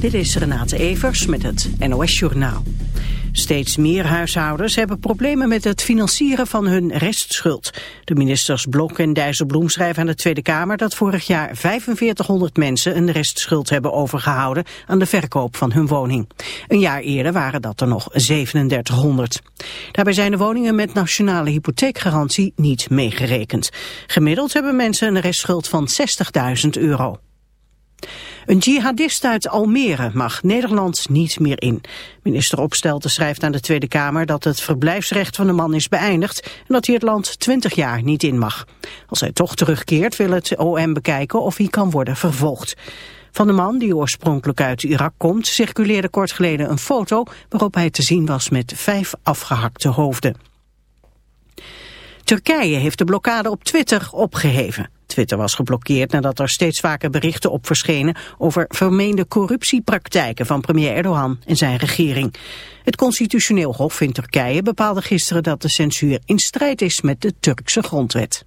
Dit is Renate Evers met het NOS Journaal. Steeds meer huishoudens hebben problemen met het financieren van hun restschuld. De ministers Blok en Dijsselbloem schrijven aan de Tweede Kamer dat vorig jaar 4500 mensen een restschuld hebben overgehouden aan de verkoop van hun woning. Een jaar eerder waren dat er nog 3700. Daarbij zijn de woningen met nationale hypotheekgarantie niet meegerekend. Gemiddeld hebben mensen een restschuld van 60.000 euro. Een jihadist uit Almere mag Nederland niet meer in. Minister Opstelten schrijft aan de Tweede Kamer dat het verblijfsrecht van de man is beëindigd en dat hij het land 20 jaar niet in mag. Als hij toch terugkeert wil het OM bekijken of hij kan worden vervolgd. Van de man, die oorspronkelijk uit Irak komt, circuleerde kort geleden een foto waarop hij te zien was met vijf afgehakte hoofden. Turkije heeft de blokkade op Twitter opgeheven. Twitter was geblokkeerd nadat er steeds vaker berichten op verschenen over vermeende corruptiepraktijken van premier Erdogan en zijn regering. Het constitutioneel hof in Turkije bepaalde gisteren dat de censuur in strijd is met de Turkse grondwet.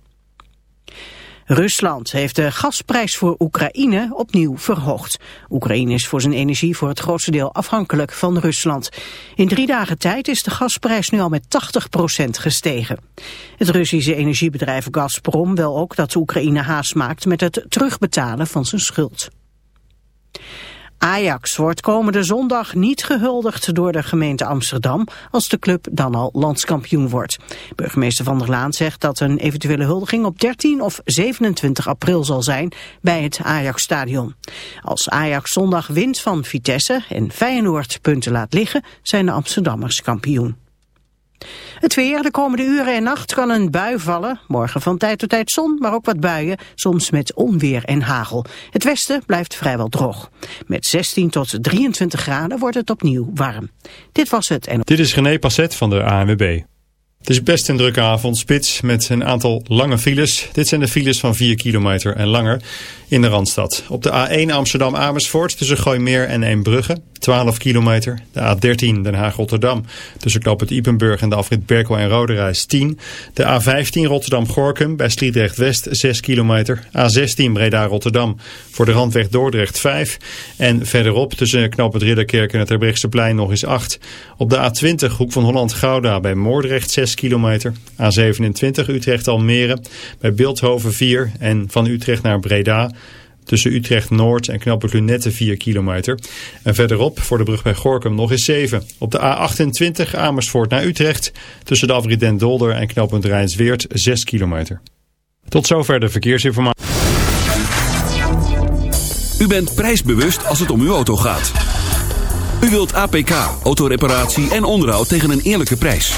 Rusland heeft de gasprijs voor Oekraïne opnieuw verhoogd. Oekraïne is voor zijn energie voor het grootste deel afhankelijk van Rusland. In drie dagen tijd is de gasprijs nu al met 80% gestegen. Het Russische energiebedrijf Gazprom wil ook dat Oekraïne haast maakt met het terugbetalen van zijn schuld. Ajax wordt komende zondag niet gehuldigd door de gemeente Amsterdam als de club dan al landskampioen wordt. Burgemeester Van der Laan zegt dat een eventuele huldiging op 13 of 27 april zal zijn bij het Ajax-stadion. Als Ajax zondag wint van Vitesse en Feyenoord punten laat liggen, zijn de Amsterdammers kampioen. Het weer, de komende uren en nacht kan een bui vallen. Morgen van tijd tot tijd zon, maar ook wat buien, soms met onweer en hagel. Het westen blijft vrijwel droog. Met 16 tot 23 graden wordt het opnieuw warm. Dit was het. En... Dit is René Passet van de ANWB. Het is best een drukke avondspits met een aantal lange files. Dit zijn de files van 4 kilometer en langer in de Randstad. Op de A1 Amsterdam-Amersfoort tussen Gooimeer en Eembrugge, 12 kilometer. De A13 Den Haag-Rotterdam tussen Knoop het Ipenburg en de afrit Berkel en Roderijs 10. De A15 Rotterdam-Gorkum bij Sliedrecht-West 6 kilometer. A16 Breda-Rotterdam voor de randweg Dordrecht 5. En verderop tussen Knoop het Ridderkerk en het plein nog eens 8. Op de A20 Hoek van Holland-Gouda bij Moordrecht 6 kilometer. A27 Utrecht-Almere bij Beeldhoven 4 en van Utrecht naar Breda Tussen Utrecht-Noord en Knooppunt Lunette 4 kilometer. En verderop voor de brug bij Gorkum nog eens 7. Op de A28 Amersfoort naar Utrecht. Tussen de afrit Dolder en knooppunt Rijnsweert 6 kilometer. Tot zover de verkeersinformatie. U bent prijsbewust als het om uw auto gaat. U wilt APK, autoreparatie en onderhoud tegen een eerlijke prijs.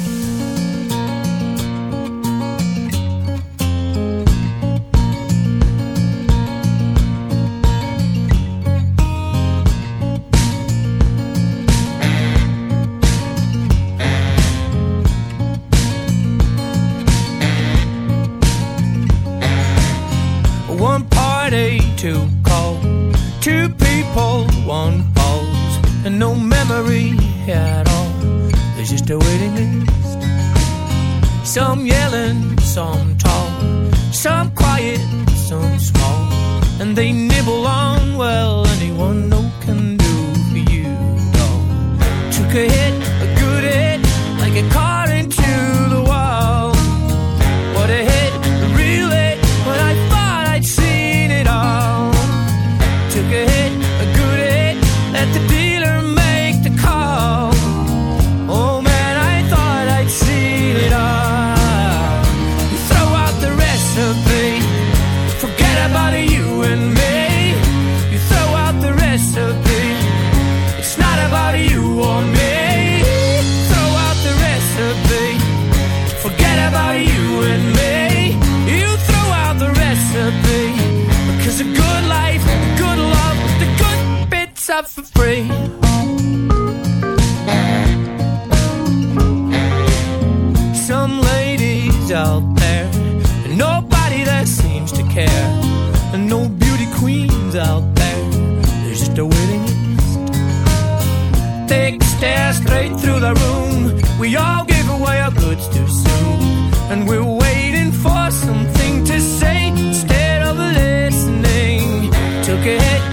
get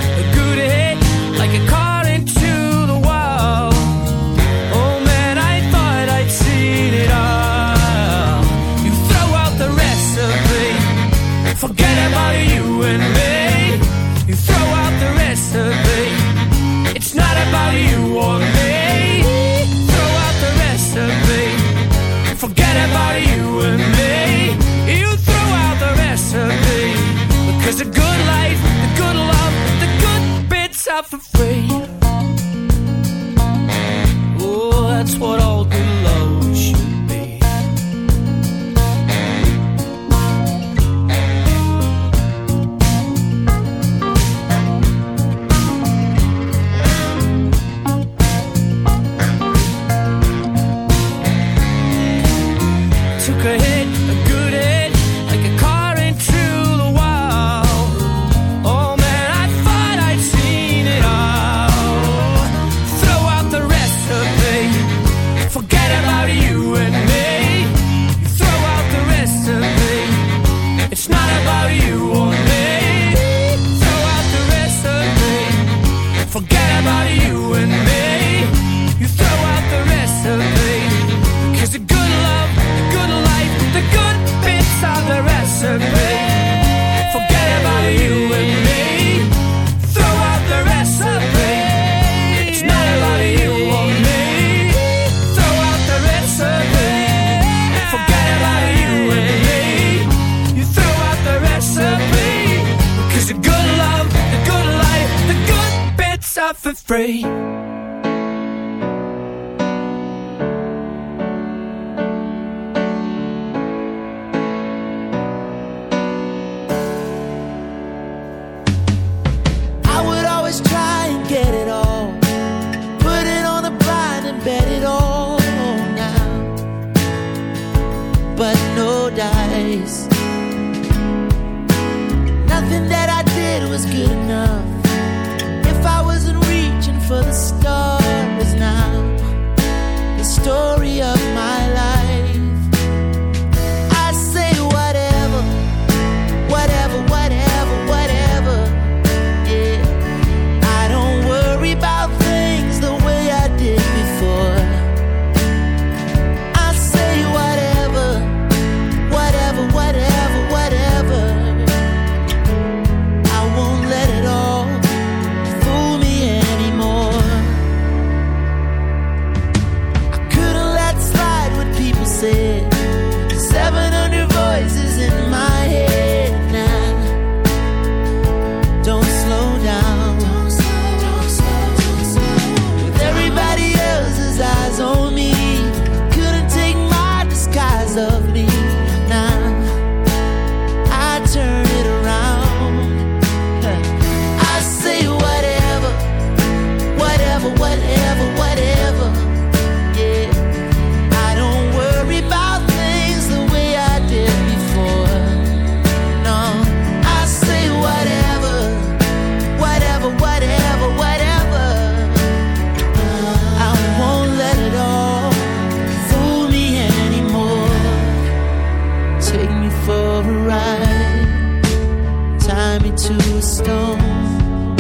a stone.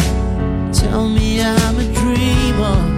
Tell me I'm a dreamer,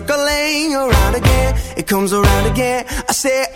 circling around again. It comes around again. I said.